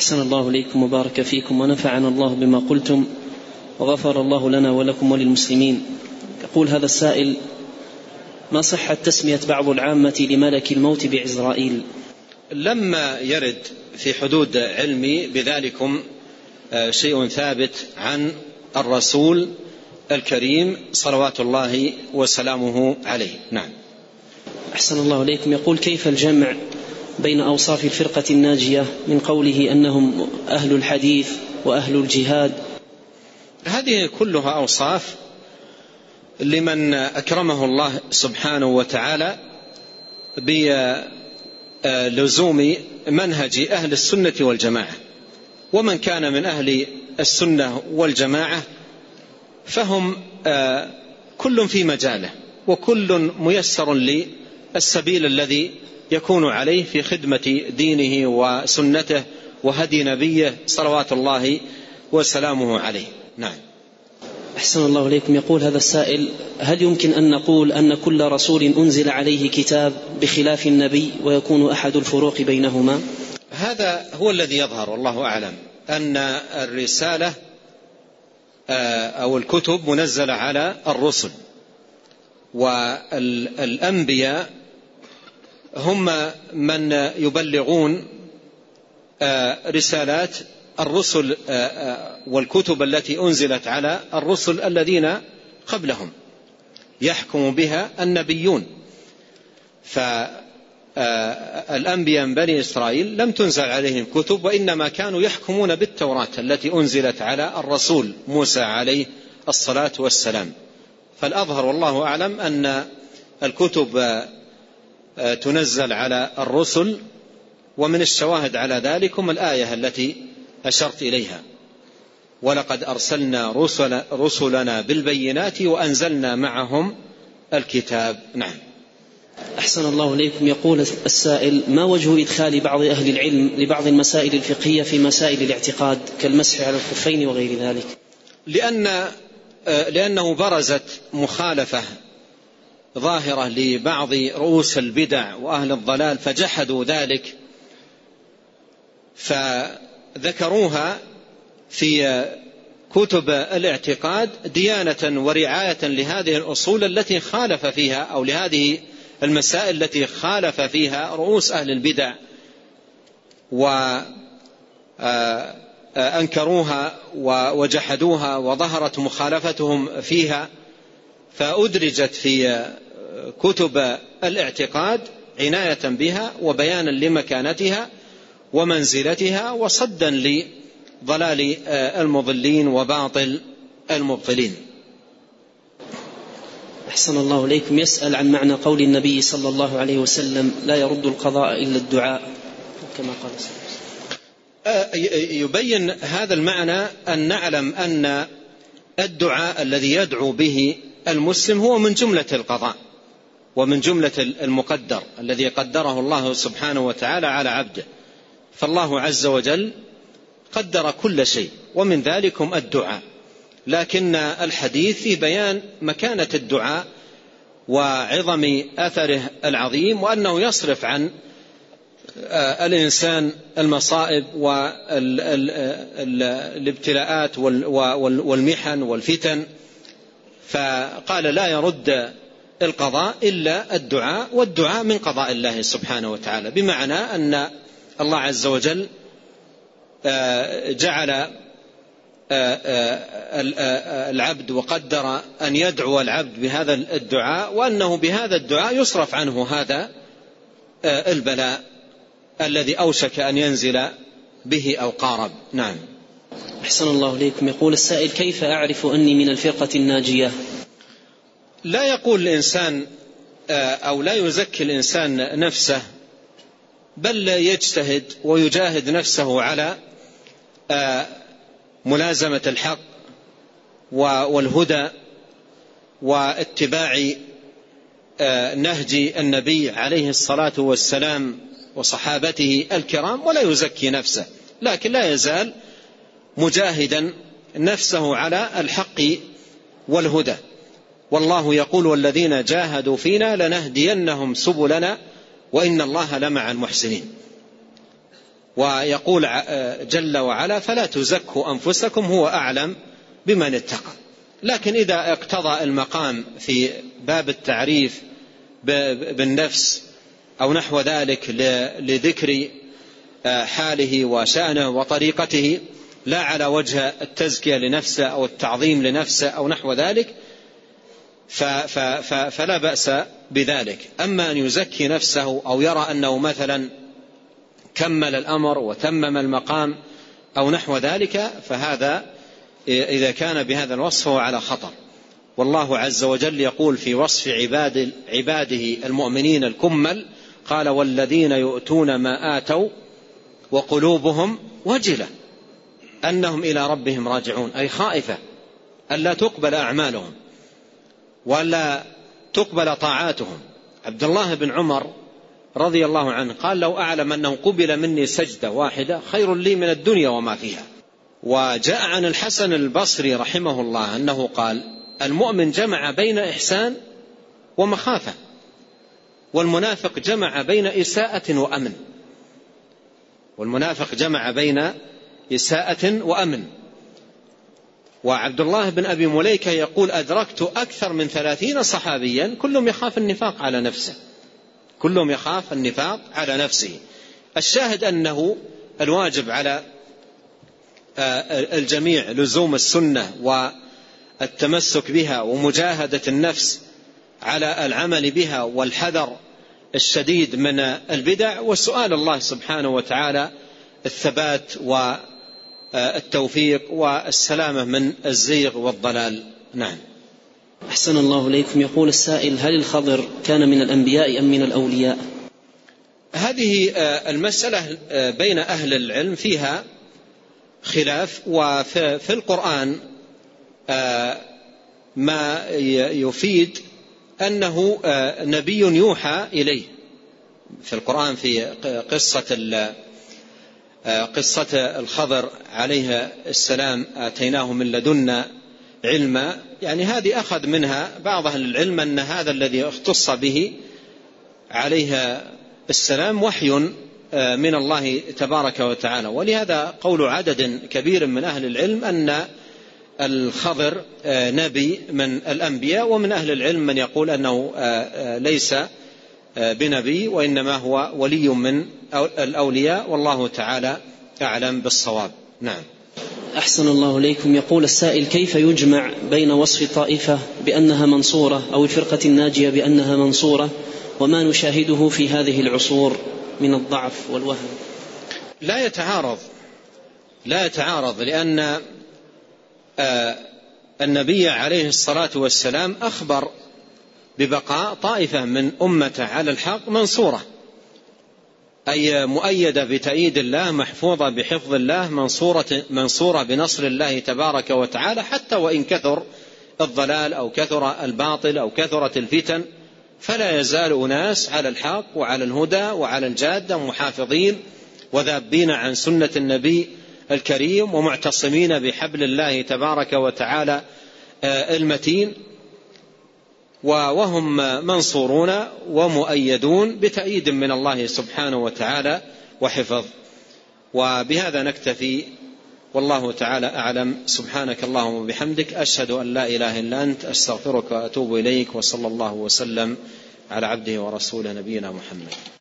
أحسن الله إليكم وبارك فيكم ونفعنا الله بما قلتم وغفر الله لنا ولكم وللمسلمين. يقول هذا السائل ما صحة تسمية بعض العامة لملك الموت بعزرائيل؟ لما يرد في حدود علمي بذلكم آه، شيء ثابت عن الرسول الكريم صلوات الله وسلامه عليه. نعم. أحسن الله إليكم. يقول كيف الجمع؟ بين أوصاف الفرقة الناجية من قوله أنهم أهل الحديث وأهل الجهاد. هذه كلها أوصاف لمن أكرمه الله سبحانه وتعالى بلزوم منهج أهل السنة والجماعة. ومن كان من أهل السنة والجماعة فهم آه، كل في مجاله وكل ميسر للسبيل الذي يكون عليه في خدمة دينه وسنته وهدي نبيه صلوات الله وسلامه عليه. نعم. أحسن الله إليكم. يقول هذا السائل هل يمكن أن نقول أن كل رسول أنزل عليه كتاب بخلاف النبي ويكون أحد الفروق بينهما؟ هذا هو الذي يظهر والله أعلم أن الرسالة آه، أو الكتب منزلة على الرسل والأنبياء هم من يبلغون آه، رسالات الرسل آه، والكتب التي أنزلت على الرسل الذين قبلهم. يحكم بها النبيون. فالأنبياء من بني إسرائيل لم تنزل عليهم كتب وإنما كانوا يحكمون بالتوراة التي أنزلت على الرسول موسى عليه الصلاة والسلام. فالأظهر والله أعلم أن الكتب تنزل على الرسل ومن الشواهد على ذلكم الآية التي أشرت إليها. ولقد أرسلنا رسل رسلنا بالبينات وأنزلنا معهم الكتاب. نعم. أحسن الله إليكم. يقول السائل ما وجه إدخال بعض أهل العلم لبعض المسائل الفقهية في مسائل الاعتقاد كالمسح على الخفين وغير ذلك؟ لأن آه، لأنه برزت مخالفة ظاهرة لبعض رؤوس البدع وأهل الضلال فجحدوا ذلك فذكروها في كتب الاعتقاد ديانة ورعاية لهذه الأصول التي خالف فيها أو لهذه المسائل التي خالف فيها رؤوس أهل البدع وأنكروها وجحدوها وظهرت مخالفتهم فيها. فأدرجت في كتب الاعتقاد عناية بها وبيانا لمكانتها ومنزلتها وصدا لضلال المضلين وباطل المبطلين. أحسن الله إليكم. يسأل عن معنى قول النبي صلى الله عليه وسلم لا يرد القضاء إلا الدعاء. كما قال صلى الله عليه وسلم. يبين هذا المعنى أن نعلم أن الدعاء الذي يدعو به المسلم هو من جملة القضاء ومن جملة المقدر الذي قدره الله سبحانه وتعالى على عبده. فالله عز وجل قدر كل شيء ومن ذلكم الدعاء. لكن الحديث في بيان مكانة الدعاء وعظم أثره العظيم وأنه يصرف عن الإنسان المصائب والابتلاءات والمحن والفتن فقال لا يرد القضاء إلا الدعاء والدعاء من قضاء الله سبحانه وتعالى بمعنى أن الله عز وجل آه، جعل آه، آه، العبد وقدر أن يدعو العبد بهذا الدعاء وأنه بهذا الدعاء يصرف عنه هذا البلاء الذي أوشك أن ينزل به أو قارب. نعم. أحسن الله إليكم. يقول السائل كيف أعرف أني من الفرقة الناجية؟ لا يقول الإنسان آه، أو لا يزكي الإنسان نفسه بل يجتهد ويجاهد نفسه على آه، ملازمة الحق والهدى واتباع آه، نهج النبي عليه الصلاة والسلام وصحابته الكرام ولا يزكي نفسه. لكن لا يزال مجاهدا نفسه على الحق والهدى. والله يقول والذين جاهدوا فينا لنهدينهم سبلنا وإن الله لمع المحسنين. ويقول جل وعلا فلا تزكوا أنفسكم هو أعلم بمن اتقى. لكن إذا اقتضى المقام في باب التعريف بالنفس أو نحو ذلك لذكر حاله وشأنه وطريقته لا على وجه التزكية لنفسه أو التعظيم لنفسه أو نحو ذلك فلا بأس بذلك. أما أن يزكي نفسه أو يرى أنه مثلا كمل الأمر وتمم المقام أو نحو ذلك فهذا إذا كان بهذا الوصف هو على خطر. والله عز وجل يقول في وصف عباد عباده المؤمنين الكمل قال والذين يؤتون ما آتوا وقلوبهم وجلة. أنهم إلى ربهم راجعون أي خائفة ألا تقبل أعمالهم ولا تقبل طاعاتهم. عبد الله بن عمر رضي الله عنه قال لو أعلم أنه قبل مني سجدة واحدة خير لي من الدنيا وما فيها. وجاء عن الحسن البصري رحمه الله أنه قال المؤمن جمع بين إحسان ومخافة والمنافق جمع بين إساءة وأمن. والمنافق جمع بين إساءة وأمن. وعبد الله بن أبي مليكة يقول أدركت أكثر من ثلاثين صحابيا كلهم يخاف النفاق على نفسه. كلهم يخاف النفاق على نفسه. الشاهد أنه الواجب على آه، الجميع لزوم السنة والتمسك بها ومجاهدة النفس على العمل بها والحذر الشديد من البدع. وسؤال الله سبحانه وتعالى الثبات والتوفيق والسلامة من الزيغ والضلال. نعم. أحسن الله إليكم. يقول السائل هل الخضر كان من الأنبياء أم من الأولياء؟ هذه آه، المسألة آه، بين أهل العلم فيها خلاف وفي القرآن آه، ما يفيد أنه نبي يوحى إليه. في القرآن في قصة قصة الخضر عليه السلام آتيناه من لدنا علما. يعني هذه أخذ منها بعض أهل العلم أن هذا الذي اختص به عليه السلام وحي آه، من الله تبارك وتعالى. ولهذا قول عدد كبير من أهل العلم أن الخضر آه، نبي من الأنبياء ومن أهل العلم من يقول أنه آه، ليس بنبي وإنما هو ولي من الأولياء والله تعالى أعلم بالصواب. نعم. أحسن الله إليكم. يقول السائل كيف يجمع بين وصف طائفة بأنها منصورة أو الفرقة الناجية بأنها منصورة؟ وما نشاهده في هذه العصور من الضعف والوهن لا يتعارض. لا يتعارض لأن آه، النبي عليه الصلاة والسلام أخبر ببقاء طائفة من أمته على الحق منصورة. أي مؤيدة بتأييد الله محفوظة بحفظ الله منصورة, منصورة بنصر الله تبارك وتعالى حتى وإن كثر الضلال أو كثر الباطل أو كثرت الفتن فلا يزال أناس على الحق وعلى الهدى وعلى الجادة محافظين وذابين عن سنة النبي الكريم ومعتصمين بحبل الله تبارك وتعالى آه، المتين. وهم منصورون ومؤيدون بتأييد من الله سبحانه وتعالى وحفظ. وبهذا نكتفي. والله تعالى أعلم. سبحانك اللهم وبحمدك. أشهد أن لا إله إلا أنت. أستغفرك وأتوب إليك. وصلى الله وسلم على عبده ورسوله نبينا محمد.